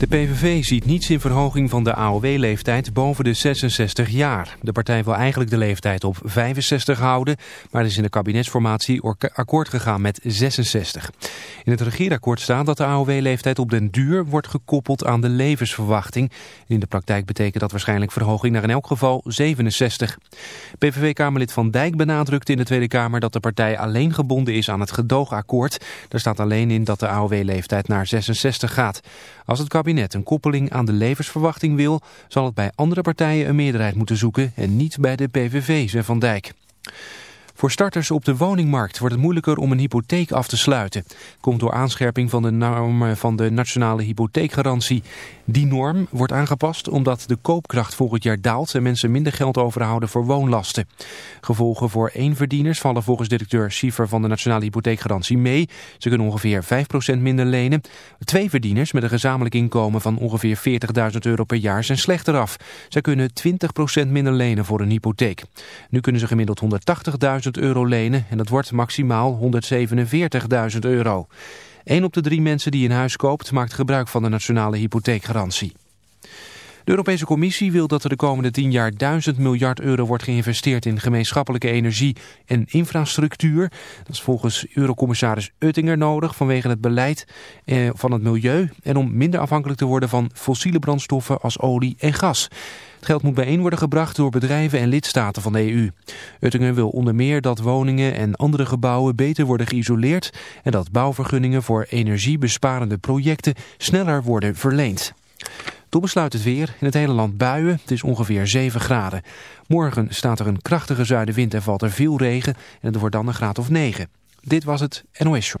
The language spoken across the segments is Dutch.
De PVV ziet niets in verhoging van de AOW-leeftijd boven de 66 jaar. De partij wil eigenlijk de leeftijd op 65 houden, maar is in de kabinetsformatie akkoord gegaan met 66. In het regeerakkoord staat dat de AOW-leeftijd op den duur wordt gekoppeld aan de levensverwachting. In de praktijk betekent dat waarschijnlijk verhoging naar in elk geval 67. PVV-kamerlid Van Dijk benadrukte in de Tweede Kamer dat de partij alleen gebonden is aan het gedoogakkoord. Daar staat alleen in dat de AOW-leeftijd naar 66 gaat. Als het kabinet een koppeling aan de levensverwachting wil, zal het bij andere partijen een meerderheid moeten zoeken en niet bij de PVV, zei Van Dijk. Voor starters op de woningmarkt wordt het moeilijker om een hypotheek af te sluiten. Komt door aanscherping van de normen van de nationale hypotheekgarantie. Die norm wordt aangepast omdat de koopkracht volgend jaar daalt en mensen minder geld overhouden voor woonlasten. Gevolgen voor eenverdieners vallen volgens directeur Schiefer van de nationale hypotheekgarantie mee. Ze kunnen ongeveer 5% minder lenen. Twee verdieners met een gezamenlijk inkomen van ongeveer 40.000 euro per jaar zijn slechter af. Zij kunnen 20% minder lenen voor een hypotheek. Nu kunnen ze gemiddeld 180.000 euro lenen en dat wordt maximaal 147.000 euro. Een op de drie mensen die een huis koopt maakt gebruik van de nationale hypotheekgarantie. De Europese Commissie wil dat er de komende 10 jaar 1000 miljard euro wordt geïnvesteerd in gemeenschappelijke energie en infrastructuur. Dat is volgens Eurocommissaris Oettinger nodig vanwege het beleid eh, van het milieu en om minder afhankelijk te worden van fossiele brandstoffen als olie en gas. Het geld moet bijeen worden gebracht door bedrijven en lidstaten van de EU. Oettinger wil onder meer dat woningen en andere gebouwen beter worden geïsoleerd en dat bouwvergunningen voor energiebesparende projecten sneller worden verleend. Toen besluit het weer. In het hele land buien. Het is ongeveer 7 graden. Morgen staat er een krachtige zuidenwind en valt er veel regen. En het wordt dan een graad of 9. Dit was het NOS Show.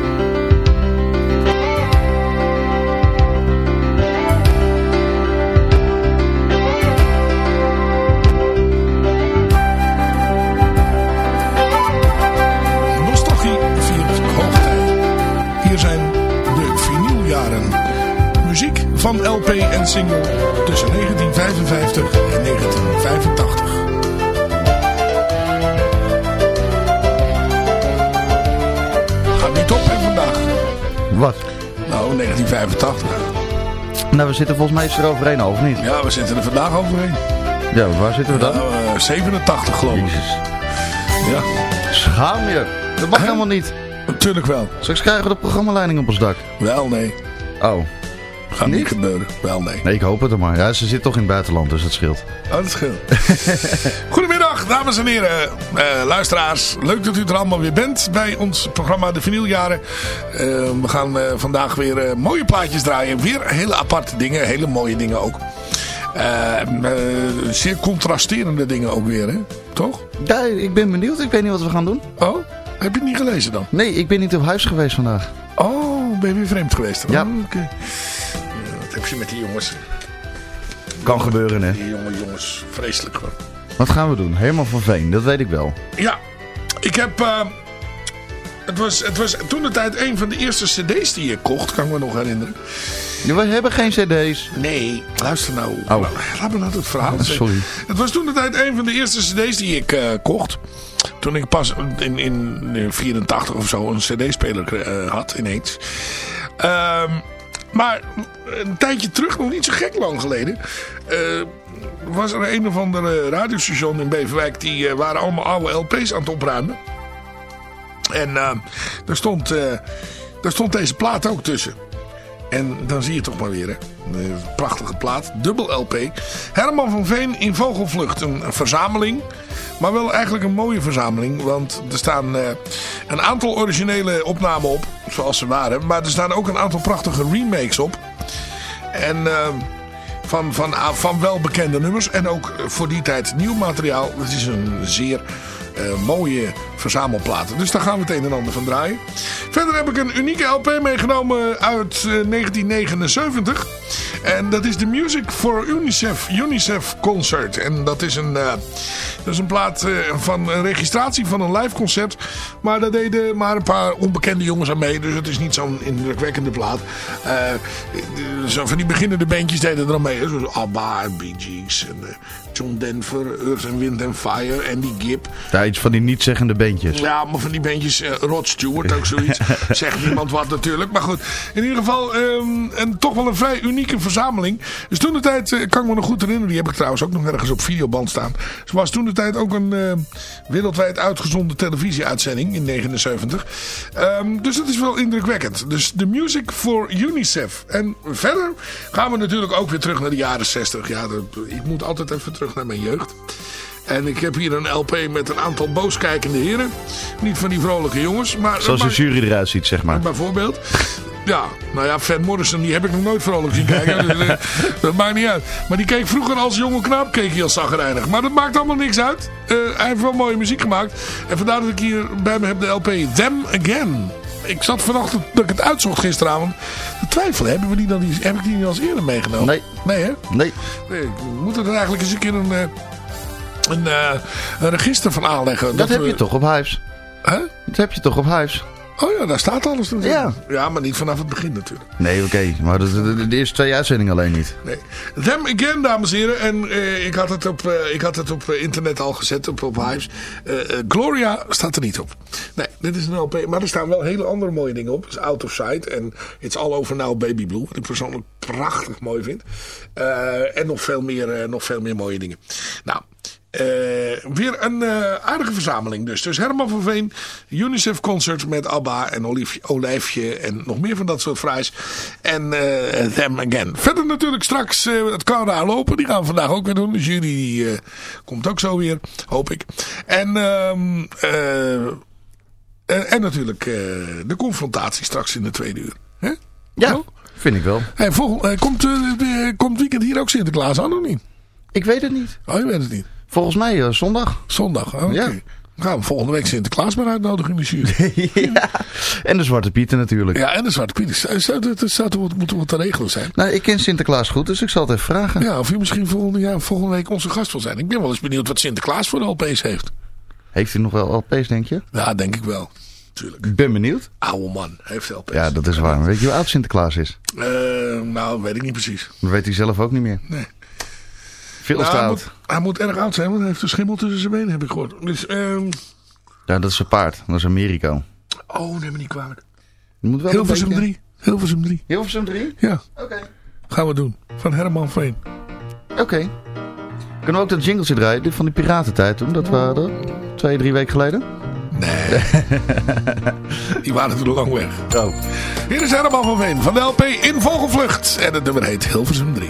En single tussen 1955 en 1985. Gaat niet op hè vandaag. Wat? Nou, 1985. Nou, we zitten volgens mij iets eroverheen over, niet? Ja, we zitten er vandaag overheen. Ja, waar zitten we dan? Nou, eh, 87 geloof ik. Jezus. Ja, Schaam je. Dat mag helemaal niet. natuurlijk wel. Straks krijgen we de programmaleiding op ons dak. Wel nee. Oh. Gaat niet, Niet? gebeuren. Wel nee. Nee, ik hoop het er maar. Ja, ze zit toch in het buitenland, dus dat scheelt. Oh, dat scheelt. Goedemiddag, dames en heren, eh, luisteraars. Leuk dat u er allemaal weer bent bij ons programma De Vinyljaren. Eh, we gaan eh, vandaag weer eh, mooie plaatjes draaien. Weer hele aparte dingen, hele mooie dingen ook. Zeer contrasterende dingen ook weer, hè? Toch? Ja, ik ben benieuwd. Ik weet niet wat we gaan doen. Oh, heb je het niet gelezen dan? Nee, ik ben niet op huis geweest vandaag. Oh, ben je weer vreemd geweest? Ja. Oh, oké. Je met die jongens. Kan gebeuren, hè. Die jonge jongens. Vreselijk hoor. Wat gaan we doen? Helemaal van Veen, dat weet ik wel. Ja, ik heb... eh, het, was, het was toen de tijd een van de eerste cd's die ik kocht, kan ik me nog herinneren. We hebben geen cd's. Nee, luister nou. Oh. Laat me nou het verhaal zeggen. Sorry. Het was toen de tijd een van de eerste cd's die ik eh, kocht. Toen ik pas in, in 84 of zo een cd-speler eh, had ineens. Ehm, maar een tijdje terug, nog niet zo gek lang geleden... eh, was er een of andere radiostation in Beverwijk... die eh, waren allemaal oude LP's aan het opruimen. En eh, daar, stond, eh, daar stond deze plaat ook tussen. En dan zie je toch maar weer. Een prachtige plaat. Dubbel LP. Herman van Veen in Vogelvlucht. Een, verzameling. Maar wel eigenlijk een mooie verzameling. Want er staan eh, een aantal originele opnamen op. Zoals ze waren. Maar er staan ook een aantal prachtige remakes op. En eh, van, van, ah, van welbekende nummers. En ook eh, voor die tijd nieuw materiaal. Het is een zeer mooie verzamelplaten. Dus daar gaan we het een en ander van draaien. Verder heb ik een unieke LP meegenomen uit eh, 1979. En dat is de Music for UNICEF, UNICEF Concert. En dat is een, eh, dat is een plaat eh, van een registratie van een live concert. Maar daar deden maar een paar onbekende jongens aan mee. Dus het is niet zo'n indrukwekkende plaat. Eh, zo van die beginnende bandjes deden er aan mee. Zoals ABBA en Bee Gees. En eh, John Denver, Earth and Wind and Fire, Andy Gibb. Ja, iets van die niet-zeggende bandjes. Ja, maar van die bandjes, eh, Rod Stewart ook zoiets. Zegt niemand wat natuurlijk. Maar goed, in ieder geval ehm, een, toch wel een vrij unieke verzameling. Dus toen de tijd, eh, kan ik me nog goed herinneren. Die heb ik trouwens ook nog ergens op videoband staan. Ze was toen de tijd ook een eh, wereldwijd uitgezonden televisieuitzending in 79. Ehm, dus dat is wel indrukwekkend. Dus de music for UNICEF. En verder gaan we natuurlijk ook weer terug naar de jaren 60. Ja, dat- ik moet altijd even terug naar mijn jeugd. En ik heb hier een LP met een aantal booskijkende heren. Niet van die vrolijke jongens. Maar, Zoals de jury eruit ziet, zeg maar. Bijvoorbeeld. Ja, nou ja, Van Morrison, die heb ik nog nooit vrolijk zien kijken. Eh, dat maakt niet uit. Maar die keek vroeger als jonge knaap, keek hij als zagrijnig. Maar dat maakt allemaal niks uit. Eh, hij heeft wel mooie muziek gemaakt. En vandaar dat ik hier bij me heb de LP Them Again. Ik zat vanochtend, dat ik het uitzocht gisteravond, te twijfelen. Hebben we die dan, die, heb ik die niet als eerder meegenomen? Nee. Nee, hè? Nee. Nee, we moeten er eigenlijk eens een keer een, eh, een, eh, een register van aanleggen. Dat, heb we- je toch op huis? Hè? Dat heb je toch op huis? Oh ja, daar staat alles natuurlijk. Ja. Ja, maar niet vanaf het begin natuurlijk. Nee, oké. Maar de, de, de eerste twee uitzendingen alleen niet. Nee. Them Again, dames en heren. En eh, ik had het op, eh, ik had het op internet al gezet, op, op Hives. Gloria staat er niet op. Nee, dit is een LP. Maar er staan wel hele andere mooie dingen op. Het is Out of Sight en It's All Over Now Baby Blue. Wat ik persoonlijk prachtig mooi vind. En nog veel, meer, nog veel meer mooie dingen. Nou... eh, weer een eh, aardige verzameling dus. Dus Herman van Veen, UNICEF Concert met ABBA en Oliefje, Olijfje en nog meer van dat soort fraais. En eh Them Again. Verder natuurlijk straks het Koude lopen. Die gaan we vandaag ook weer doen. De jury die, komt ook zo weer, hoop ik. En, ehm, eh, en, natuurlijk de confrontatie straks in de tweede uur. Ja, vind ik wel. Hey, volgend, komt, komt weekend hier ook Sinterklaas aan of niet? Ik weet het niet. Oh, je weet het niet. Volgens mij eh, zondag. Zondag, oké. Ja. Dan gaan we volgende week Sinterklaas maar uitnodigen in de jury. ja. En de Zwarte Pieten natuurlijk. ja, en de Zwarte Piet. Zou, dat toch wat, te regelen zijn? Nou, ik ken Sinterklaas goed, dus ik zal het even vragen. Ja, of je misschien volgende, jaar, volgende week onze gast wil zijn. Ik ben wel eens benieuwd wat Sinterklaas voor de LP's heeft. Heeft hij nog wel LP's, denk je? Ja, denk ik wel. Tuurlijk. Ik ben benieuwd. Oude man heeft LP's. Ja, dat is waar. Weet je hoe oud Sinterklaas is? Eh, nou, weet ik niet precies. Dat weet hij zelf ook niet meer. Nee. Veel Nou, hij, moet, hij moet erg oud zijn, want hij heeft een schimmel tussen zijn benen, heb ik gehoord. Dus, ehm Ja, dat is een paard. Dat is Amerika. oh, neem me niet kwalijk. Je moet wel Hilversum een beetje... 3. Hilversum 3. Hilversum 3? Ja, Oké. gaan we doen. Van Herman Veen. Oké. Kunnen we ook dat jingletje draaien? Dit van die piratentijd toen? Dat waren twee, drie weken geleden? Nee. Die waren toen lang weg. Oh. Hier is Herman van Veen van de LP In Vogelvlucht. En het nummer heet Hilversum 3.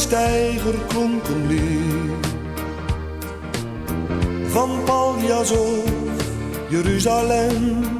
Een lied. Van Paljas of Jeruzalem.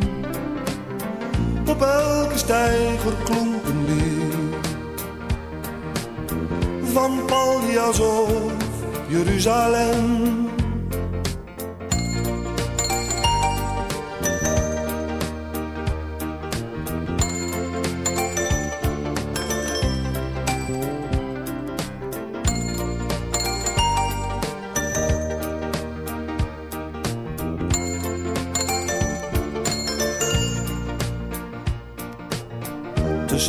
Op elke steiger klonk een. Van Paljas of Jeruzalem.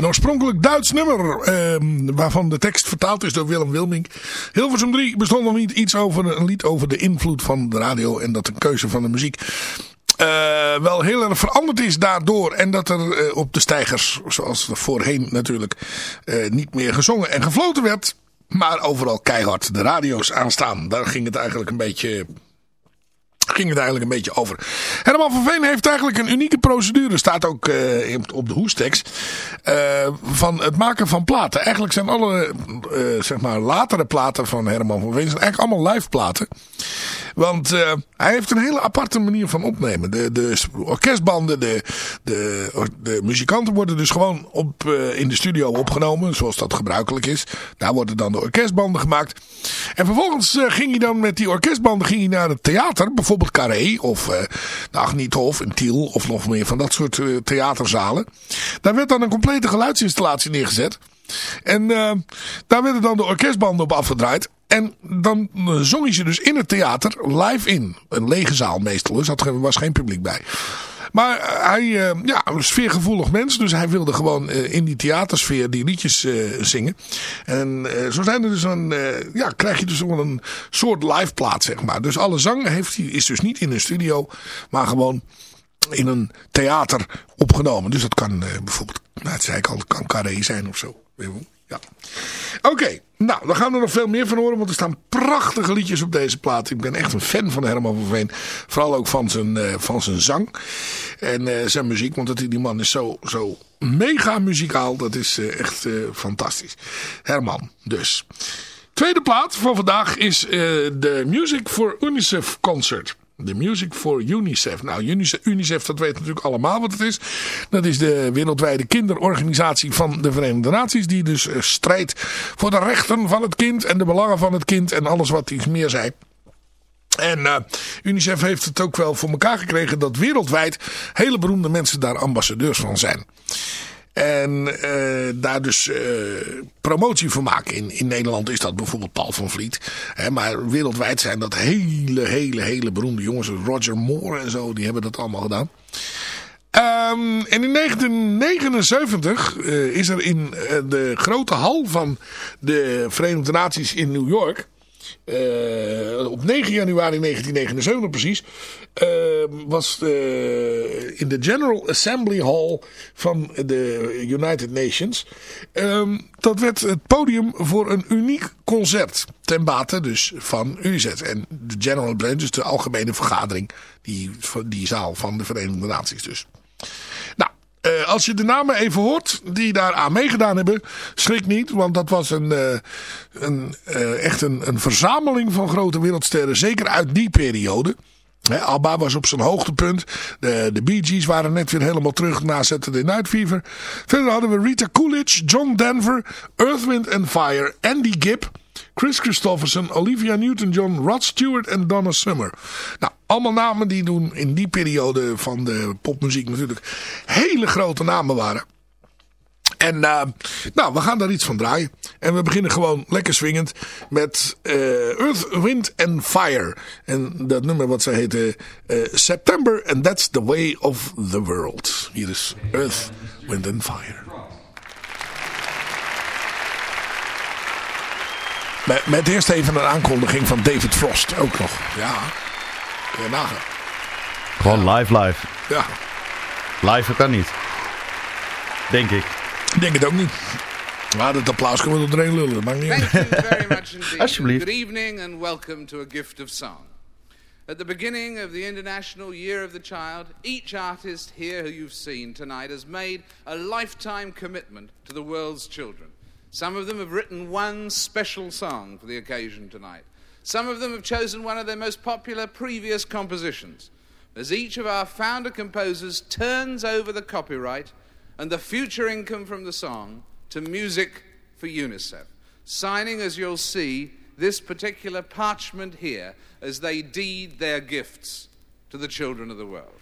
Een oorspronkelijk Duits nummer, ehm, waarvan de tekst vertaald is door Willem Wilming. Hilversum 3 bestond nog niet iets over een lied over de invloed van de radio en dat een keuze van de muziek uh, wel heel erg veranderd is daardoor. En dat er uh, op de stijgers, zoals voorheen natuurlijk, uh, niet meer gezongen en gefloten werd. Maar overal keihard de radio's aanstaan. Daar ging het eigenlijk een beetje ging het eigenlijk een beetje over. Herman van Veen heeft eigenlijk een unieke procedure. Staat ook uh, op de hoestekst. Uh, van het maken van platen. Eigenlijk zijn alle uh, zeg maar latere platen van Herman van Veen. zijn eigenlijk allemaal live platen. Want hij heeft een hele aparte manier van opnemen. De, de orkestbanden, de, de, muzikanten worden dus gewoon op, in de studio opgenomen. Zoals dat gebruikelijk is. Daar worden dan de orkestbanden gemaakt. En vervolgens ging hij dan met die orkestbanden ging hij naar het theater. Bijvoorbeeld Carré of de Agniethof in Tiel of nog meer van dat soort theaterzalen. Daar werd dan een complete geluidsinstallatie neergezet. En daar werden dan de orkestbanden op afgedraaid. En dan zong hij ze dus in het theater live in. Een lege zaal meestal, dus er was geen publiek bij. Maar hij, uh, ja, een sfeergevoelig mens. Dus hij wilde gewoon in die theatersfeer die liedjes zingen. En zo zijn er dus een, ja, krijg je dus een soort live plaat, zeg maar. Dus alle zang heeft is dus niet in een studio, maar gewoon in een theater opgenomen. Dus dat kan bijvoorbeeld, nou, het zei ik al, kan Carré zijn of zo. Ja. Oké, nou, dan gaan we er nog veel meer van horen, want er staan prachtige liedjes op deze plaat. Ik ben echt een fan van Herman van Veen. Vooral ook van zijn, uh, van zijn zang en uh, zijn muziek, want dat, die man is zo, zo mega muzikaal. Dat is uh, echt fantastisch. Herman, dus. Tweede plaat van vandaag is de Music for UNICEF Concert. The Music for UNICEF. Nou, UNICEF, UNICEF, dat weten natuurlijk allemaal wat het is. Dat is de wereldwijde kinderorganisatie van de Verenigde Naties. Die dus uh, strijdt voor de rechten van het kind en de belangen van het kind en alles wat iets meer zei. En uh, UNICEF heeft het ook wel voor elkaar gekregen dat wereldwijd hele beroemde mensen daar ambassadeurs van zijn. En uh, daar dus uh, promotie voor maken. In, in Nederland is dat bijvoorbeeld Paul van Vliet. Hè, maar wereldwijd zijn dat hele, hele, hele beroemde jongens. Roger Moore en zo, die hebben dat allemaal gedaan. Um, en in 1979 uh, is er in de grote hal van de Verenigde Naties in New York... Uh, op 9 januari 1979 precies, uh, was de, in de General Assembly Hall van de United Nations. Uh, dat werd het podium voor een uniek concert. Ten bate dus van UNICEF. En de General Assembly, dus de algemene vergadering, die, die zaal van de Verenigde Naties dus. Uh, als je de namen even hoort die daar aan meegedaan hebben, schrik niet. Want dat was een, uh, een, uh, echt een, een verzameling van grote wereldsterren. Zeker uit die periode. He, Abba was op zijn hoogtepunt. De, de Bee Gees waren net weer helemaal terug na Saturday Night Fever. Verder hadden we Rita Coolidge, John Denver, Earth, Wind Fire, Andy Gibb, Chris Christofferson, Olivia Newton-John, Rod Stewart en Donna Summer. Nou, allemaal namen die doen in die periode van de popmuziek natuurlijk hele grote namen waren. En uh, nou, we gaan daar iets van draaien. En we beginnen gewoon lekker swingend met uh, Earth, Wind and Fire. En dat nummer wat ze heette uh, September and That's the Way of the World. Hier is Earth, Wind and Fire. Met, met eerst even een aankondiging van David Frost ook nog. Ja, kun je nagaan. Gewoon live, live. Ja. Live kan niet. Denk ik. Denk het ook niet. Maar dat applaus kunnen we er doorheen lullen. Maakt niet Thank you very much indeed. Alsjeblieft. Good evening and welcome to A Gift of Song. At the beginning of the International Year of the Child, each artist here who you've seen tonight has made a lifetime commitment to the world's children. Some of them have written one special song for the occasion tonight. Some of them have chosen one of their most popular previous compositions. As each of our founder composers turns over the copyright and the future income from the song to Music for UNICEF, signing, as you'll see, this particular parchment here as they deed their gifts to the children of the world.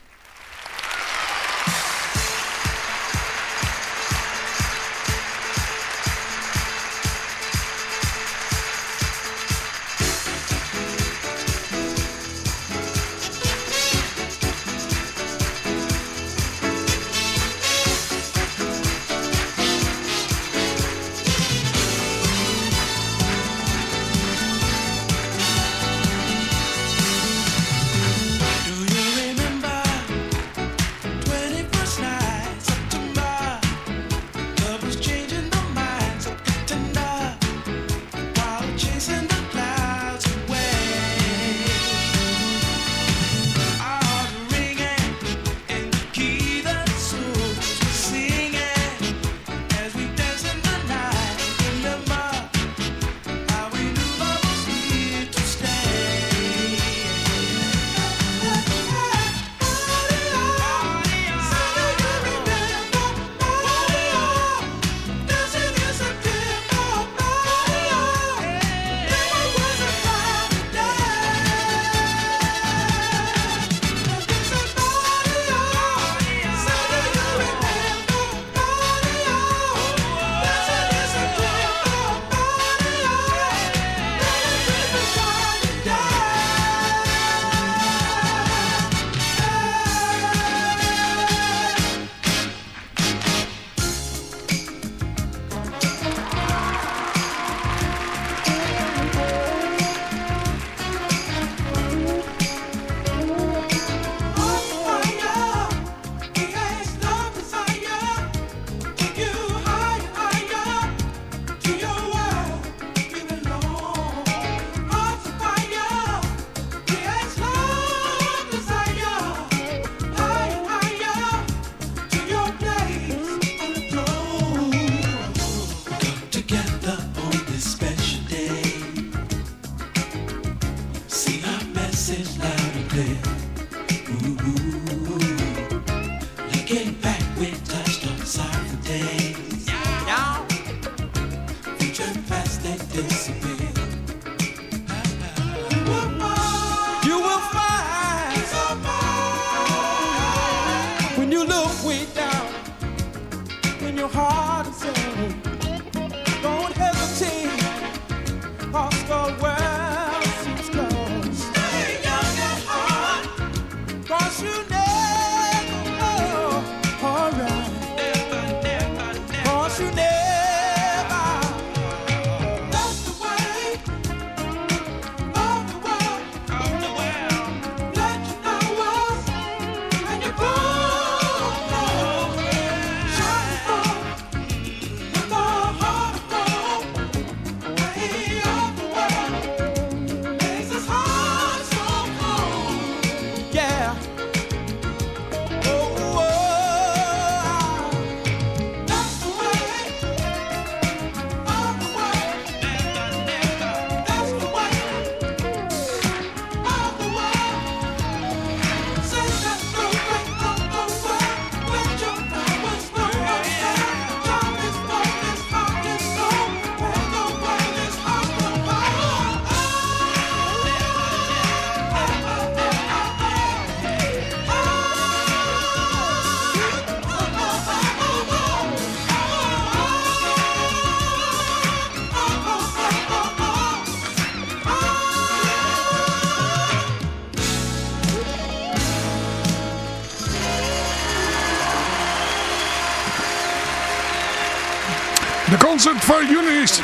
Voor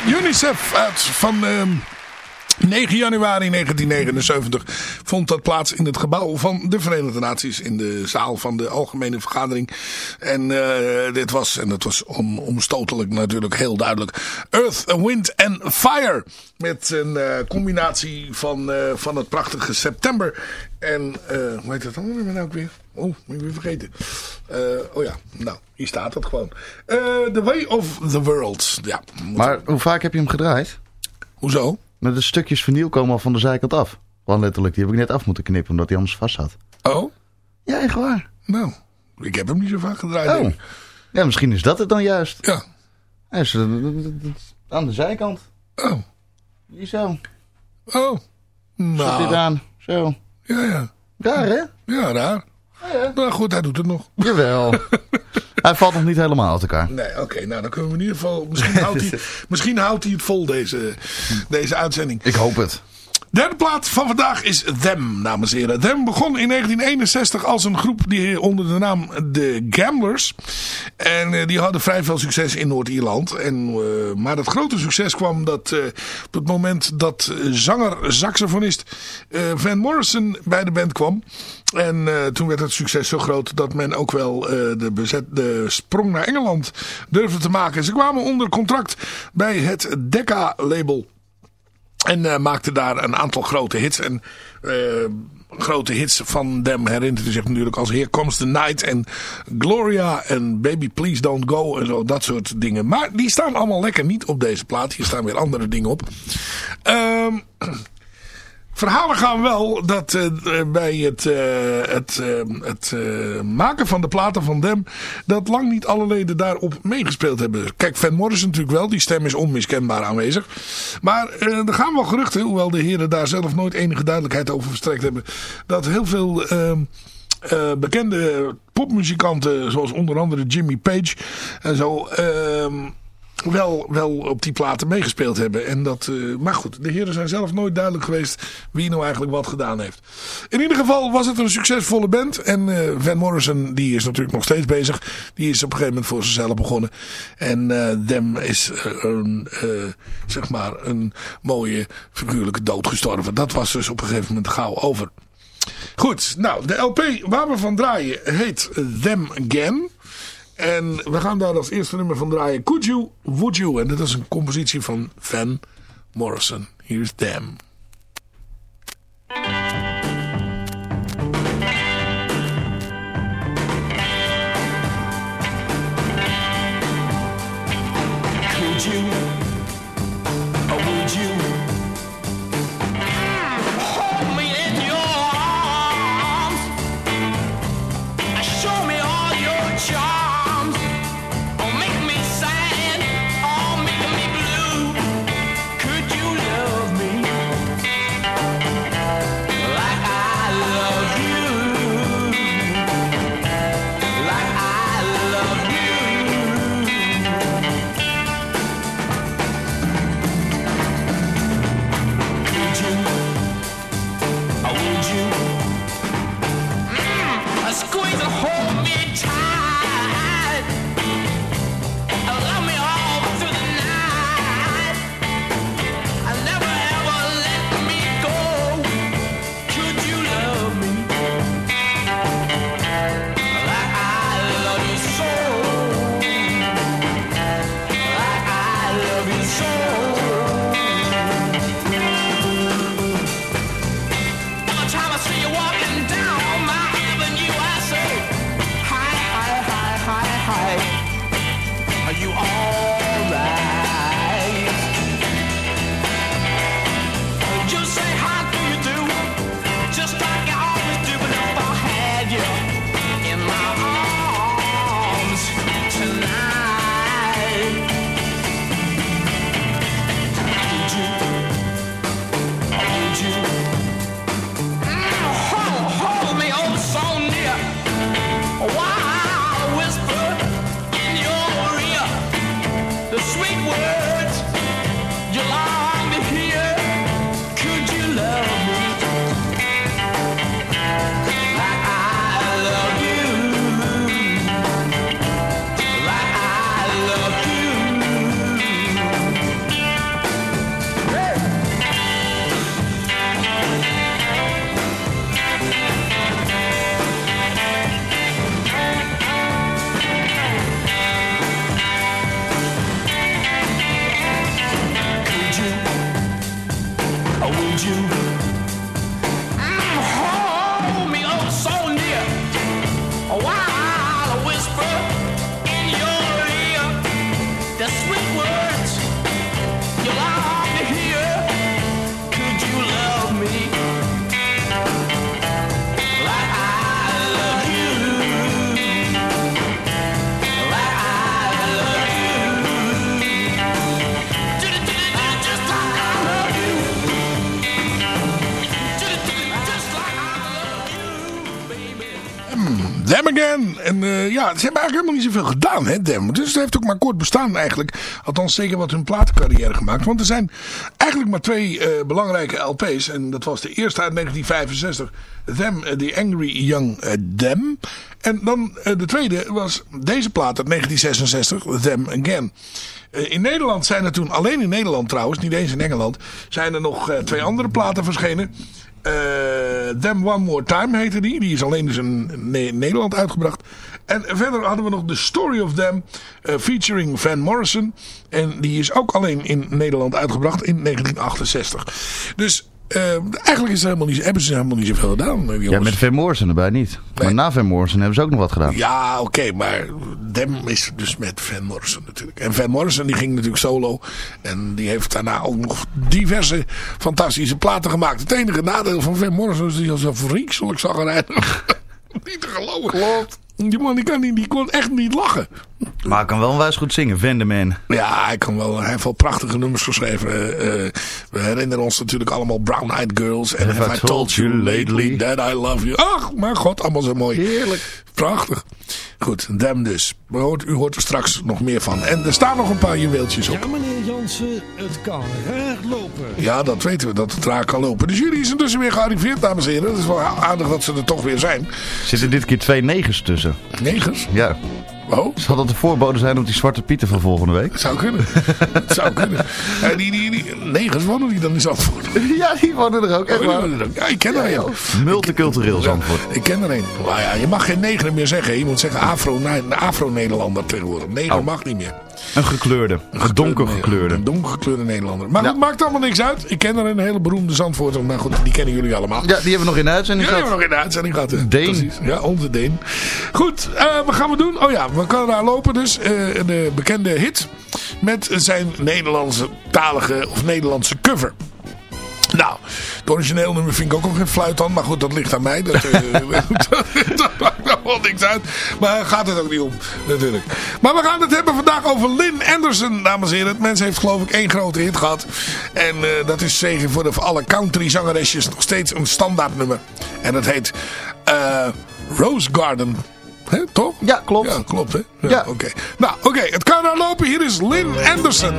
UNICEF uit van ehm, 9 januari 1979 vond dat plaats in het gebouw van de Verenigde Naties in de zaal van de Algemene Vergadering. En eh, dit was, en dat was om, omstotelijk natuurlijk heel duidelijk, Earth, Wind and Fire. Met een eh, combinatie van, eh, van het prachtige september en, hoe heet dat allemaal nou ook weer? Oh, moet ik weer vergeten. Eh, oh ja, nou, hier staat het gewoon. Eh, the Way of the World. Ja, Maar hoe vaak heb je hem gedraaid? Hoezo? Met de stukjes vinyl komen al van de zijkant af. Gewoon letterlijk, die heb ik net af moeten knippen omdat hij anders vast zat. Oh? Ja, echt waar. Nou, ik heb hem niet zo vaak gedraaid. Oh. Ja, misschien is dat het dan juist. Ja. Hij is, eh, aan de zijkant. Oh. Hier zo. Oh. Zit Nou. dit aan. Zo. Ja, ja. Raar, hè? Ja, raar. Nou goed, hij doet het nog. Jawel. hij valt nog niet helemaal uit elkaar. Nee, oké. nou, dan kunnen we in ieder geval... Misschien houdt hij, misschien houdt hij het vol, deze, deze uitzending. Ik hoop het. Derde plaat van vandaag is Them, dames en heren. Them begon in 1961 als een groep die onder de naam The Gamblers. En eh, die hadden vrij veel succes in Noord-Ierland. En, eh, maar het grote succes kwam dat, eh, op het moment dat eh, zanger-saxofonist eh, Van Morrison bij de band kwam. En eh, toen werd het succes zo groot dat men ook wel eh, de, de sprong naar Engeland durfde te maken. Ze kwamen onder contract bij het Decca-label. En eh, maakte daar een aantal grote hits. En eh, grote hits van them herinnert u zich natuurlijk als Here Comes the Night en Gloria en Baby Please Don't Go en zo, dat soort dingen. Maar die staan allemaal lekker niet op deze plaat. Hier staan weer andere dingen op. Ehm Verhalen gaan wel dat eh, bij het, eh, het, eh, het maken van de platen van Dem... dat lang niet alle leden daarop meegespeeld hebben. Kijk, Van Morrison natuurlijk wel. Die stem is onmiskenbaar aanwezig. Maar er gaan wel geruchten, hoewel de heren daar zelf nooit enige duidelijkheid over verstrekt hebben... dat heel veel... ehm, eh, bekende popmuzikanten, zoals onder andere Jimmy Page en zo, ehm, wel, wel op die platen meegespeeld hebben. En dat, eh, maar goed, de heren zijn zelf nooit duidelijk geweest wie nou eigenlijk wat gedaan heeft. In ieder geval was het een succesvolle band. En eh, Van Morrison, die is natuurlijk nog steeds bezig. Die is op een gegeven moment voor zichzelf begonnen. En eh Dem is een, zeg maar een mooie figuurlijke dood gestorven. Dat was dus op een gegeven moment gauw over. Goed, nou, de LP waar we van draaien heet Them Again. En we gaan daar als eerste nummer van draaien. Could You, Would You. En dat is een compositie van Van Morrison. Here's Them. Ze hebben eigenlijk helemaal niet zoveel gedaan, hè, Them. Dus het heeft ook maar kort bestaan eigenlijk. Althans, zeker wat hun platencarrière gemaakt. Want er zijn eigenlijk maar twee eh, belangrijke LP's. En dat was de eerste uit 1965. Them, eh, The Angry Young eh, Them. En dan de tweede was deze plaat uit 1966, Them Again. In Nederland zijn er toen, alleen in Nederland trouwens, niet eens in Engeland, zijn er nog twee andere platen verschenen. Them One More Time heette die. Die is alleen dus in Ne- Nederland uitgebracht. En verder hadden we nog The Story of Them eh, featuring Van Morrison. En die is ook alleen in Nederland uitgebracht in 1968. Dus eh, eigenlijk is er helemaal niet, hebben ze helemaal niet zoveel gedaan. eh, Ja, met Van Morrison erbij niet. Maar na Van Morrison hebben ze ook nog wat gedaan. Ja, oké, maar Dem is dus met Van Morrison natuurlijk. En Van Morrison die ging natuurlijk solo. En die heeft daarna ook nog diverse fantastische platen gemaakt. Het enige nadeel van Van Morrison is dat hij als een vreselijk zagrijnig. niet te geloven. Klopt. Die man die, kan niet, die kon echt niet lachen. Maar hij kan wel wijs goed zingen, Van de Man. Ja, hij, kan wel, hij heeft wel prachtige nummers geschreven. Eh, eh, we herinneren ons natuurlijk allemaal Brown Eyed Girls. En Have I Told You Lately That I Love You. Ach, mijn god, allemaal zo mooi. Heerlijk. Prachtig. Goed, Dem dus. U hoort, u hoort er straks nog meer van. En er staan nog een paar juweeltjes op. Ja, meneer Jansen, het kan raar lopen. Ja, dat weten we, dat het raar kan lopen. De jury is intussen weer gearriveerd, dames en heren. Het is wel aardig dat ze er toch weer zijn. Zitten dit keer twee negers tussen. Negers? Ja. Oh? Zal dat de voorbode zijn op die Zwarte Pieten van volgende week? Zou kunnen. Zou kunnen. Eh, die, die, die, negers wonen die dan in Zandvoort? Ja, die wonen er ook. Echt Oh, waar. Ja, ik ken er een. Multicultureel Zandvoort. Ik ken er een. Maar ja, je mag geen neger meer zeggen. Je moet zeggen afro- afro-Nederlander tegenwoordig. Neger mag niet meer. Een gekleurde. Een donker gekleurde. Een donkergekleurde Nederlander. Maar het maakt allemaal niks uit. Ik ken er een hele beroemde Zandvoorter. Maar goed, die kennen jullie allemaal. Ja, die hebben we nog in de uitzending Ja, die hebben gehad. we nog in de uitzending gehad. hè. Deen. Precies. Ja, onze Deen. Goed, eh, wat gaan we doen? Oh ja, we kunnen daar lopen dus. eh, de bekende hit. Met zijn Nederlandse talige of Nederlandse cover. Nou, het origineel nummer vind ik ook nog geen fluit aan. Maar goed, dat ligt aan mij. Dat, eh, wel niks uit. Maar gaat het ook niet om, natuurlijk. Maar we gaan het hebben vandaag over Lynn Anderson, dames en heren. Het mens heeft geloof ik één grote hit gehad. En eh, dat is zeker voor, de, voor alle country zangeresjes nog steeds een standaard nummer. En dat heet eh, Rose Garden. Hè, toch? Ja, klopt. Ja, klopt hè? Ja, Ja. Oké. Nou, oké. Het kan nou lopen. Hier is Lynn Anderson.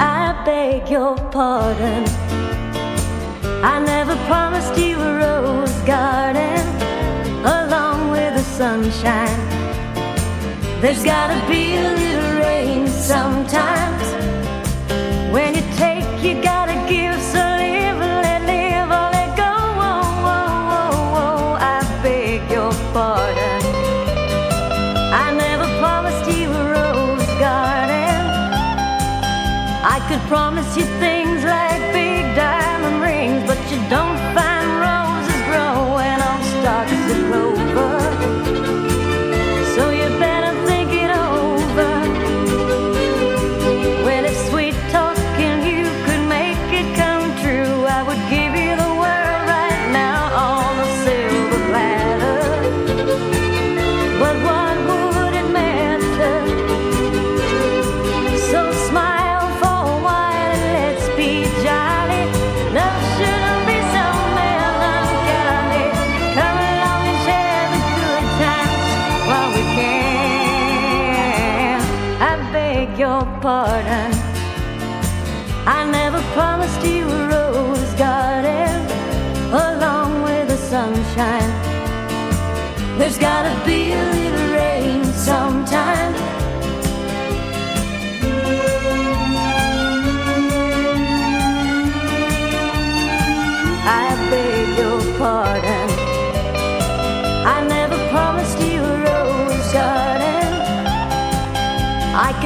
I beg your pardon. promised you a rose garden along with the sunshine. There's gotta be a little rain sometimes. When you take, you gotta give. So live, let live, or let go. Oh, oh, oh, oh, I beg your pardon. I never promised you a rose garden. I could promise you things.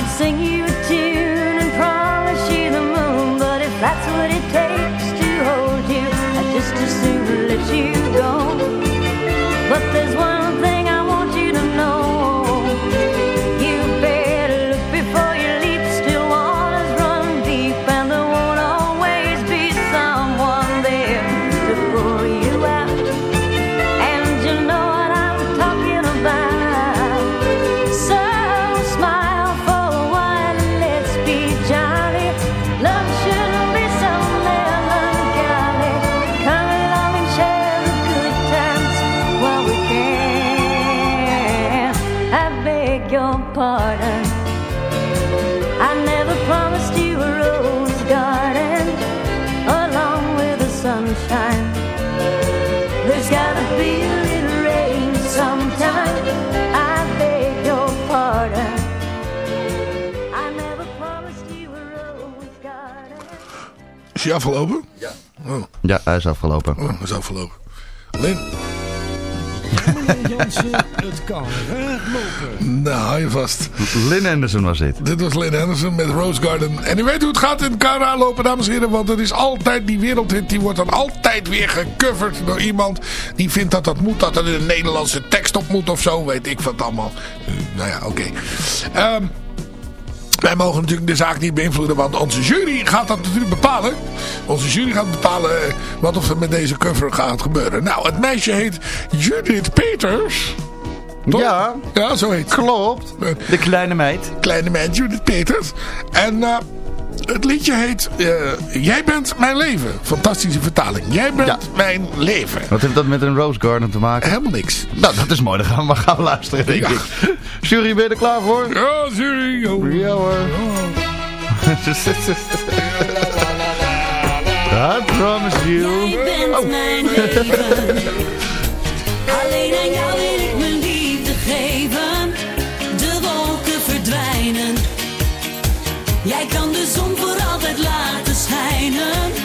Could sing you Is hij afgelopen? Ja. Oh, Ja, hij is afgelopen. oh, hij is afgelopen. Lin. Meneer Jansen, het kan raar lopen. Nou, hou je vast. Lynn Anderson was dit. Dit was Lynn Anderson met Rose Garden. En u weet hoe het gaat in het KRA lopen, dames en heren. Want het is altijd die wereldhit. Die wordt dan altijd weer gecoverd door iemand. Die vindt dat dat moet. Dat er een Nederlandse tekst op moet of zo. Weet ik wat allemaal. Uh, nou ja, oké. Ehm, wij mogen natuurlijk de zaak niet beïnvloeden. Want onze jury gaat dat natuurlijk bepalen. Onze jury gaat bepalen eh, wat er met deze cover gaat gebeuren. Nou, het meisje heet Judith Peters. Toch? Ja, Ja, zo heet klopt. De kleine meid. kleine meid Judith Peters. En eh, het liedje heet eh, Jij bent mijn leven. Fantastische vertaling. Jij bent Ja. mijn leven. Wat heeft dat met een Rose Garden te maken? Helemaal niks. Nou, dat is mooi. Dan gaan we, gaan we luisteren, denk Ja. ik. Jury, ben je er klaar voor? Ja, sorry. Oh. Ja hoor. I promise you. Jij bent mijn leven. Alleen aan jou Jij kan de zon voor altijd laten schijnen.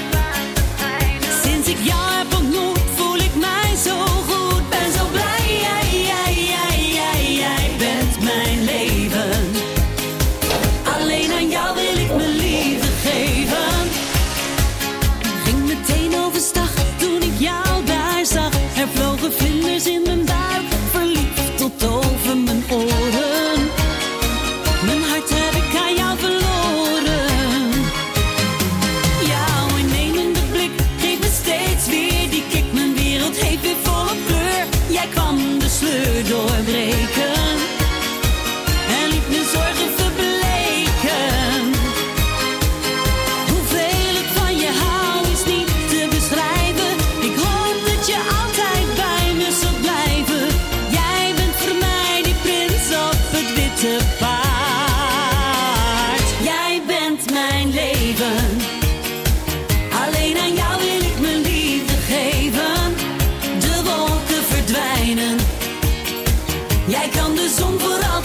불어.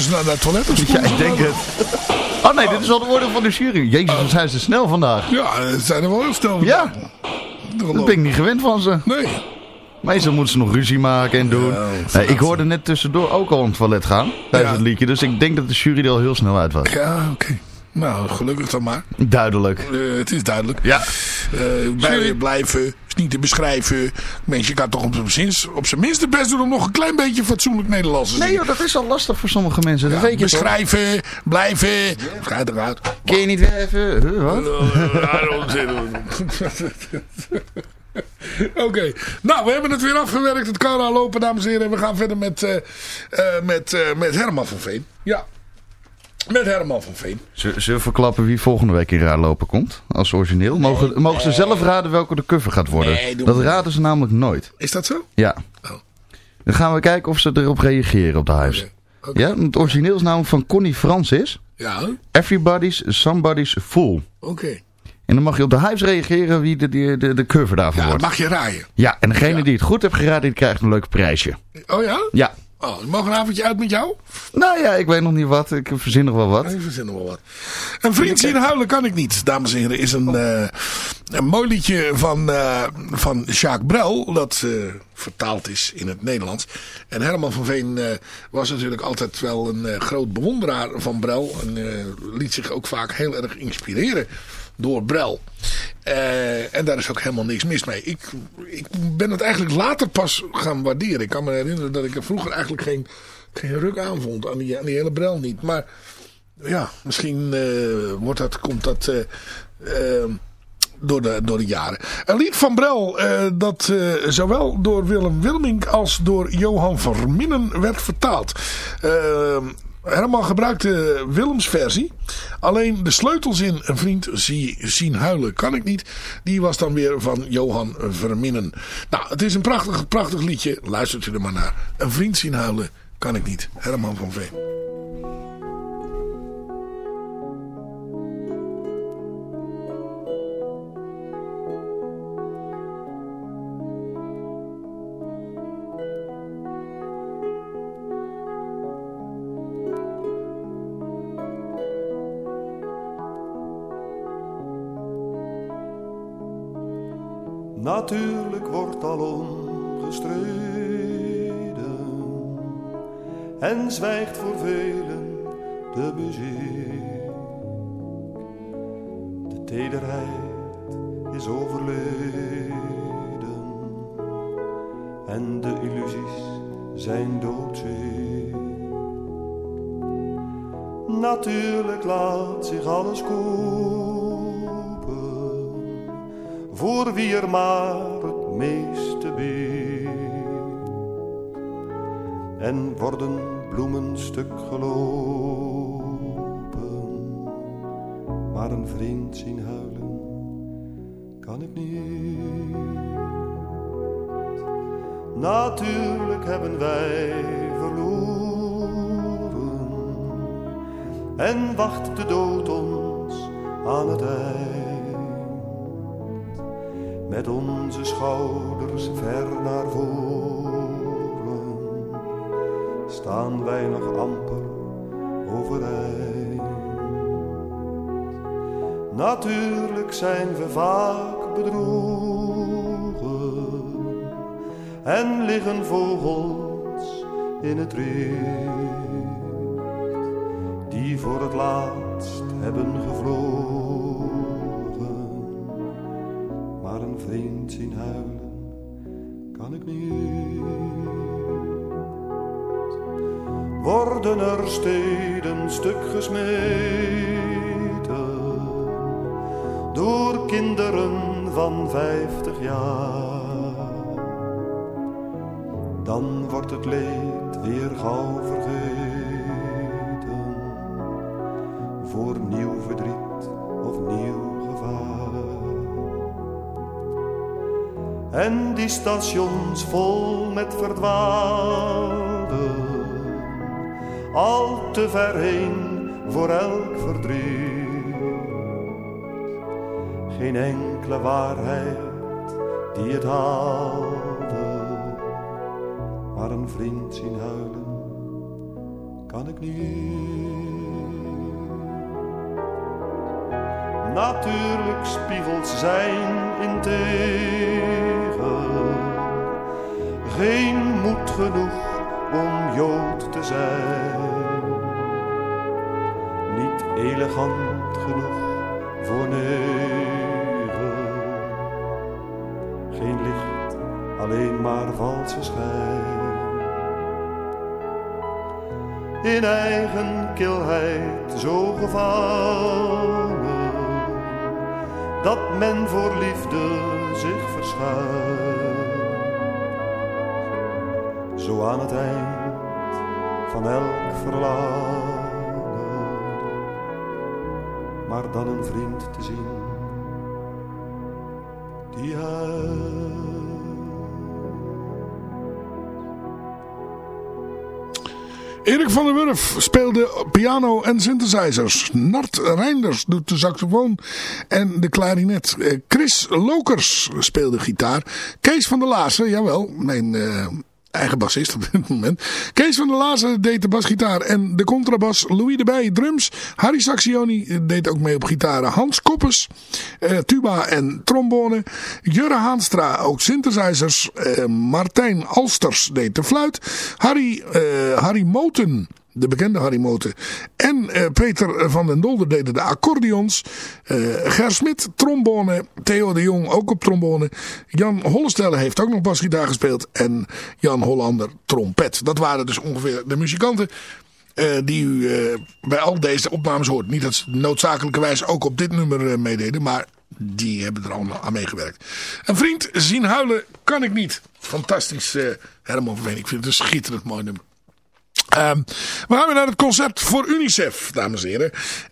Ze naar het toilet of Ja, ik denk het. Oh nee, dit is al de woorden van de jury. Jezus, wat zijn ze snel vandaag. Ja, het zijn er wel heel snel. Ja, dat ben ik niet gewend van ze. Nee. Meestal moeten ze nog ruzie maken en doen. Ik hoorde net tussendoor ook al het toilet gaan. Tijdens Ja. het liedje. Dus ik denk dat de jury er al heel snel uit was. Ja, oké. Nou, gelukkig dan maar. Duidelijk. Eh, het is duidelijk. Ja. Bij blijven, niet te beschrijven. Mensje kan toch op zijn, minst, op zijn minst het best doen om nog een klein beetje fatsoenlijk Nederlands te Nee joh, dat is al lastig voor sommige mensen. Dat weet je toch? beschrijven, blijven. Schrijf eruit. Kun je niet werven? Huh, wat? Oké, nou we hebben het weer afgewerkt. Het kan al lopen, dames en heren. We gaan verder met, eh, eh, met, eh, met Herman van Veen. Ja, met Herman van Veen. Zullen we verklappen wie volgende week in Raar Lopen komt? Als origineel? Mogen, mogen ze zelf raden welke de cover gaat worden? Nee, dat maar. raden ze namelijk nooit. Is dat zo? Ja. Dan gaan we kijken of ze erop reageren op de huis. Ja, het origineel is namelijk van Connie Francis. Ja, Everybody's Somebody's Fool. oké. En dan mag je op de huis reageren wie de, de, de, de cover daarvan Ja, wordt. mag je raaien. Ja, en degene die het goed heeft geraden, die krijgt een leuk prijsje. Oh ja? Ja. Oh, mag een avondje uit met jou? Nou ja, ik weet nog niet wat. Ik verzin nog wel wat. Ik verzin nog wel wat. Een vriend zien huilen kan ik niet, dames en heren. Is een, eh, een mooi liedje van, eh, van Jacques Brel. Dat eh, vertaald is in het Nederlands. En Herman van Veen was natuurlijk altijd wel een groot bewonderaar van Brel. En liet zich ook vaak heel erg inspireren door Brel. Eh, en daar is ook helemaal niks mis mee. Ik, ik ben het eigenlijk later pas gaan waarderen. Ik kan me herinneren dat ik er vroeger eigenlijk geen, ruk aan vond. Aan die, aan die hele Brel niet. Maar ja, misschien eh, wordt dat, komt dat eh, door, de, door de jaren. Een lied van Brel dat zowel door Willem Wilmink als door Johan Verminnen werd vertaald. Herman gebruikte Willems versie. Alleen de sleutelzin een vriend zie, zien huilen kan ik niet. Die was dan weer van Johan Verminnen. Nou, het is een prachtig, prachtig liedje. Luistert u er maar naar. Een vriend zien huilen kan ik niet. Herman van Veen. Natuurlijk wordt al omgestreden en zwijgt voor velen de muziek. De tederheid is overleden en de illusies zijn doodziek. Natuurlijk laat zich alles kopen voor wie er maar het meeste biedt. En worden bloemen stuk gelopen, maar een vriend zien huilen kan ik niet. Natuurlijk hebben wij verloren en wacht de dood ons aan het eind. Met onze schouders ver naar voren, staan wij nog amper overeind. Natuurlijk zijn we vaak bedrogen en liggen vogels in het riet die voor het laatst hebben gevlogen, vriend zien huilen kan ik niet. Worden er steden stuk gesmeten door kinderen van vijftig jaar, dan wordt het leed weer gauw vergeten voor nieuw verdriet En die stations vol met verdwaalden, al te ver heen voor elk verdriet. Geen enkele waarheid die het haalde, maar een vriend zien huilen kan ik niet. Natuurlijk spiegels zijn in Geen moed genoeg om Jood te zijn. Niet elegant genoeg voor negen. Geen licht, alleen maar valse schijn. In eigen kilheid zo gevangen dat men voor liefde zich verschuilt. Zo aan het eind van elk verlangen, maar dan een vriend te zien die huilt. Erik van der Wurf speelde piano en synthesizers. Nart Reinders doet de saxofoon en de klarinet. Eh, Chris Lokers speelde gitaar. Kees van der Laassen, jawel, mijn uh, eigen bassist op dit moment. Kees van der Laassen deed de basgitaar en de contrabas. Louis de Bij drums. Harry Saxioni deed ook mee op gitaren. Hans Koppes, uh, tuba en trombone. Jurre Haanstra ook synthesizers. Uh, Martijn Alsters deed de fluit. Harry, uh, Harry Moten de bekende Harry Moten. En uh, Peter van den Dolder deden de accordeons. Uh, Ger Smit, trombone. Theo de Jong ook op trombone. Jan Hollestelle heeft ook nog basgitaar gespeeld. En Jan Hollander trompet. Dat waren dus ongeveer de muzikanten. Uh, die u bij al deze opnames hoort. Niet dat ze noodzakelijkerwijs ook op dit nummer meededen. Maar die hebben er allemaal aan meegewerkt. Een vriend zien huilen kan ik niet. Fantastisch Herman van Veen. Ik vind het een schitterend mooi nummer. Um, we gaan weer naar het concept voor UNICEF, dames en heren.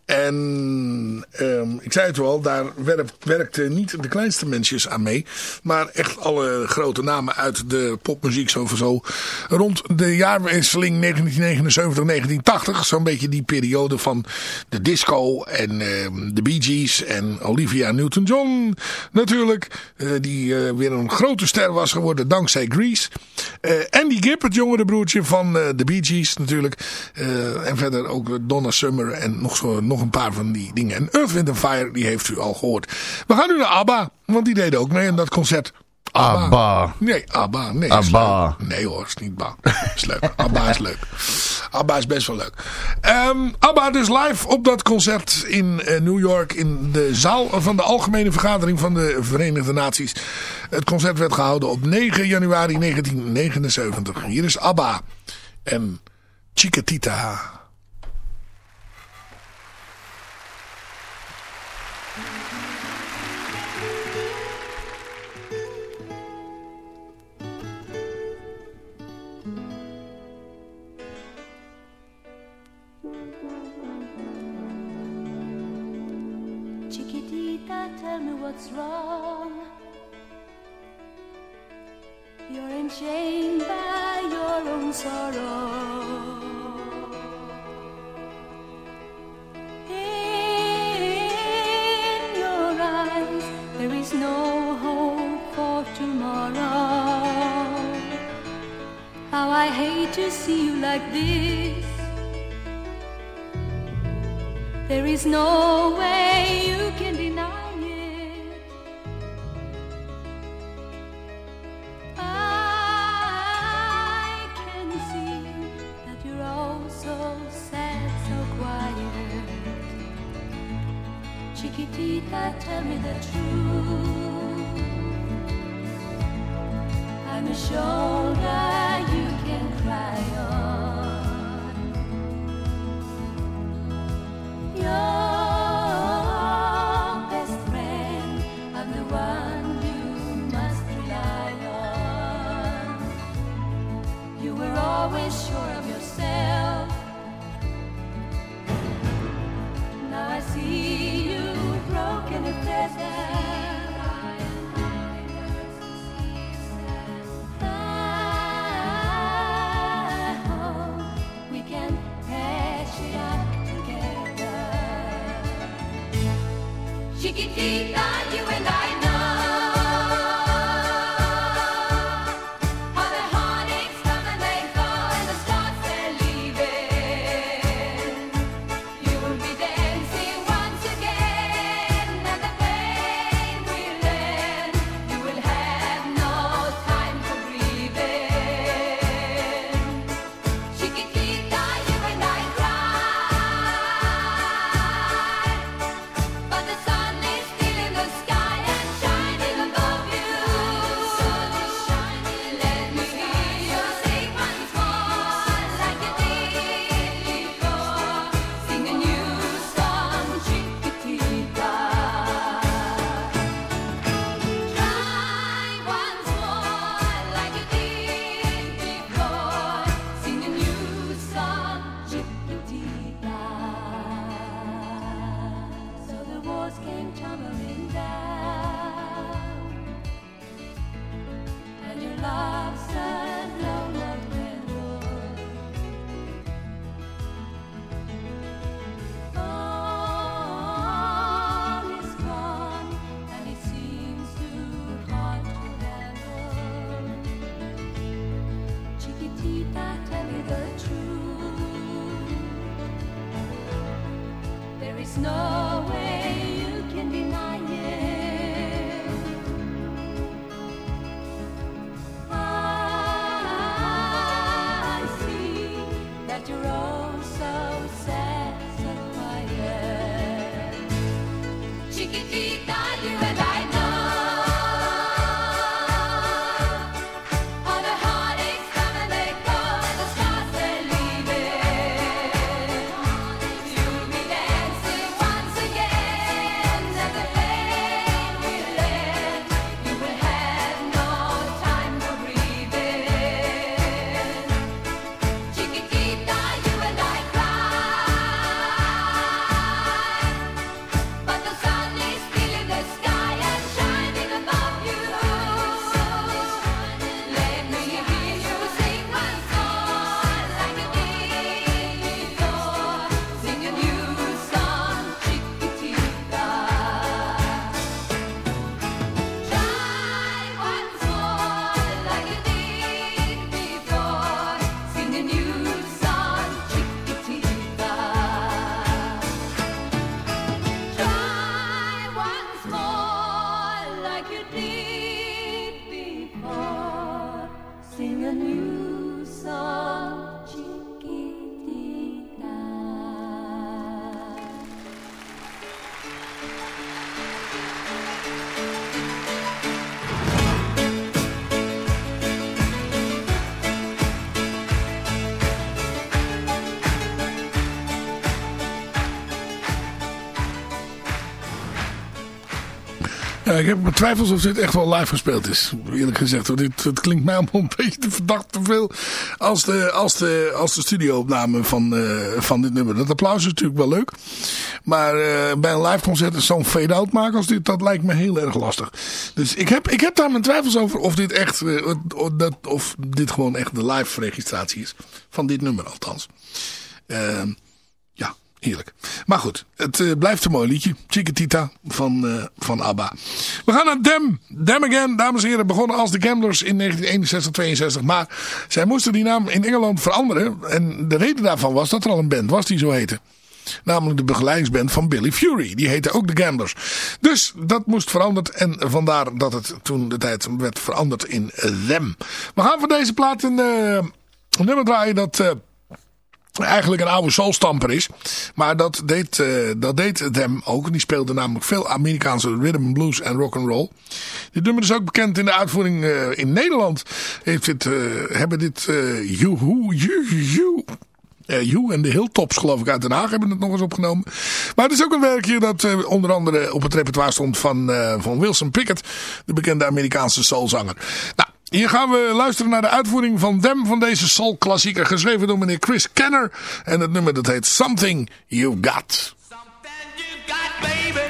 En um, ik zei het al, daar werkt, werkten niet de kleinste mensjes aan mee. Maar echt alle grote namen uit de popmuziek sowieso. Rond de jaarwisseling 1979-1980. Zo'n beetje die periode van de disco en um, de Bee Gees en Olivia Newton-John natuurlijk. Uh, die uh, weer een grote ster was geworden dankzij Grease. Uh, Andy Gibb, het jongere broertje van de Bee Gees natuurlijk. en verder ook Donna Summer en nog, nog een paar van die dingen. En Earth, Wind Fire, die heeft u al gehoord. We gaan nu naar ABBA, want die deden ook mee in dat concert. ABBA. Abba. Nee, ABBA. Nee, ABBA. Nee hoor, is niet ba. Is leuk. ABBA is leuk. ABBA is best wel leuk. Um, ABBA dus live op dat concert in uh, New York in de zaal van de Algemene Vergadering van de Verenigde Naties. Het concert werd gehouden op 9 januari 1979. Hier is ABBA en Chiquitita. wrong. You're enchained by your own sorrow. In your eyes, there is no hope for tomorrow. How I hate to see you like this. There is no way you can deny. so sad, so quiet. Chiquitita, tell me the truth. I'm a shoulder you can cry on. You're Eh, ik heb mijn twijfels of dit echt wel live gespeeld is. Eerlijk gezegd. Dit, het klinkt mij allemaal een beetje te verdacht te veel als de, als de, als de studioopname van, eh, van dit nummer. Dat applaus is natuurlijk wel leuk. Maar eh, bij een live concert is zo'n fade-out maken als dit, dat lijkt me heel erg lastig. Dus ik heb, ik heb daar mijn twijfels over of dit echt, of, dat, of dit gewoon echt de live registratie is. Van dit nummer althans. Ehm Heerlijk. Maar goed, het eh, blijft een mooi liedje. Chiquitita van, uh, van ABBA. We gaan naar Dem. Dem Again, dames en heren, begonnen als de Gamblers in 1961, 62. Maar zij moesten die naam in Engeland veranderen. En de reden daarvan was dat er al een band was die zo heette. Namelijk de begeleidingsband van Billy Fury. Die heette ook de Gamblers. Dus dat moest veranderd. En vandaar dat het toen de tijd werd veranderd in Them. We gaan voor deze plaat een, eh, nummer draaien dat Eigenlijk een oude soulstamper is. Maar dat deed, uh, dat deed Them ook. Die speelde namelijk veel Amerikaanse rhythm and blues en rock and roll. Dit nummer is ook bekend in de uitvoering uh, in Nederland. Heeft dit, uh, hebben dit uh, You Who You en de Hilltops geloof ik uit Den Haag hebben het nog eens opgenomen. Maar het is ook een werkje dat onder andere op het repertoire stond van, van Wilson Pickett. De bekende Amerikaanse soulzanger. Nou, hier gaan we luisteren naar de uitvoering van Dem van deze soul-klassieker. Geschreven door meneer Chris Kenner. En het nummer dat heet Something You Got. Something You Got.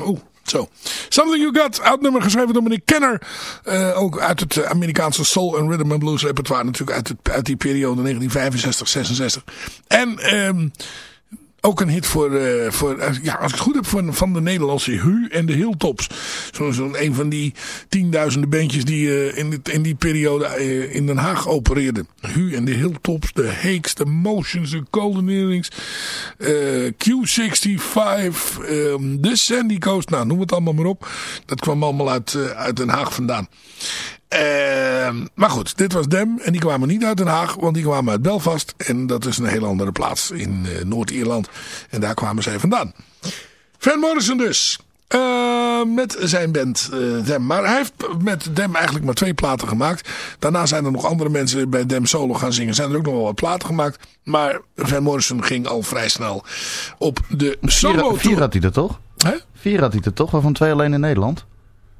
Oeh, zo. Something You Got, oud nummer geschreven door meneer Kenner. Uh, ook uit het Amerikaanse soul en rhythm and blues repertoire. Natuurlijk uit, uit die periode 1965, 66. En... Um, ook een hit voor, uh, voor uh, ja, als ik het goed heb, voor, van de Nederlandse Hu en de Hilltops. Zo'n zo een van die tienduizenden bandjes die uh, in, in die periode in Den Haag opereerden. Hu en de Hilltops, de Hakes, de Motions, de Golden Earrings, Q65, um, de Sandy Coast, nou noem het allemaal maar op. Dat kwam allemaal uit, uit Den Haag vandaan. Uh, maar goed, dit was Dem. En die kwamen niet uit Den Haag, want die kwamen uit Belfast. En dat is een heel andere plaats in uh, Noord-Ierland. En daar kwamen zij vandaan. Van Morrison dus. Uh, met zijn band Dem. Maar hij heeft met Dem eigenlijk maar twee platen gemaakt. Daarna zijn er nog andere mensen bij Dem solo gaan zingen. Zijn er ook nog wel wat platen gemaakt. Maar Van Morrison ging al vrij snel op de solo Vier, vier had hij er toch? Hè? Vier had hij er toch? Waarvan twee alleen in Nederland?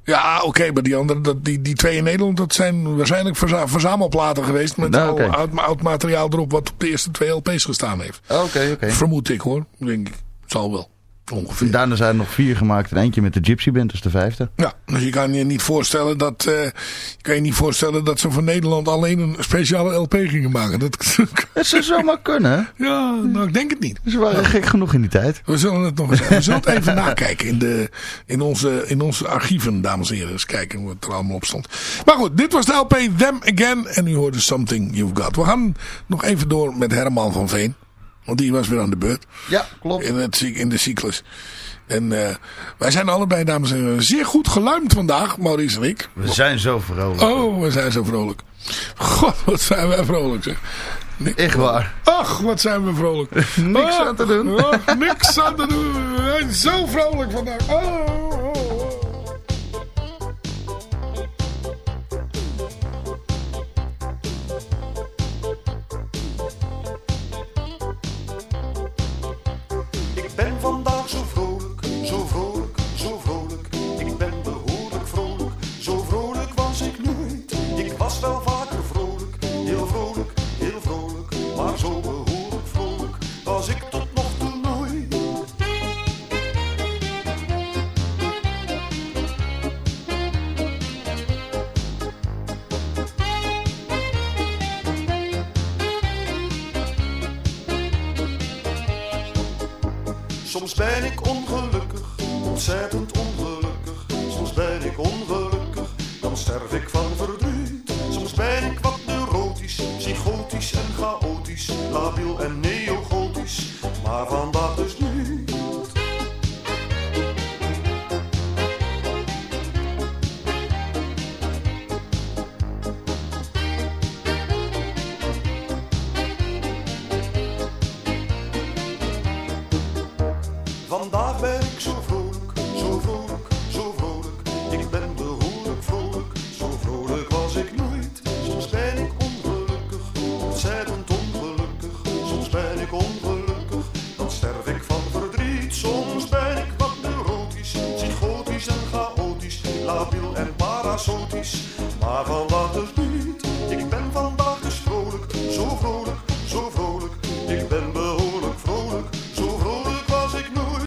Ja, oké, okay, maar die, andere, dat, die, die twee in Nederland, dat zijn waarschijnlijk verza verzamelplaten geweest. Met nou, okay. oud, oud, materiaal erop wat op de eerste twee LP's gestaan heeft. Oké, okay, oké. Vermoed ik hoor, denk ik. Zal wel. Ongeveer. Daarna zijn er nog vier gemaakt en eentje met de Gypsy Band, dus de vijfde. Ja, dus je kan je niet voorstellen dat, eh, je kan je niet voorstellen dat ze voor Nederland alleen een speciale LP gingen maken. Dat, Dat zou zomaar kunnen, ja, nou ik denk het niet. Ze waren gek genoeg in die tijd. We zullen het nog eens, we zullen het even nakijken in, de, in, onze, in onze archieven, dames en heren. Eens kijken wat er allemaal op stond. Maar goed, dit was de LP Them Again en u hoorde Something You've Got. We gaan nog even door met Herman van Veen. Want die was weer aan de beurt. Ja, klopt. In, het, in de cyclus. En eh, wij zijn allebei, dames en heren, zeer goed geluimd vandaag, Maurice en ik. We zijn zo vrolijk. Oh, we zijn zo vrolijk. God, wat zijn wij vrolijk zeg. Ni- Echt waar. Ach, wat zijn we vrolijk. Niks Ah, aan te doen. niks aan te doen. We zijn zo vrolijk vandaag. Oh.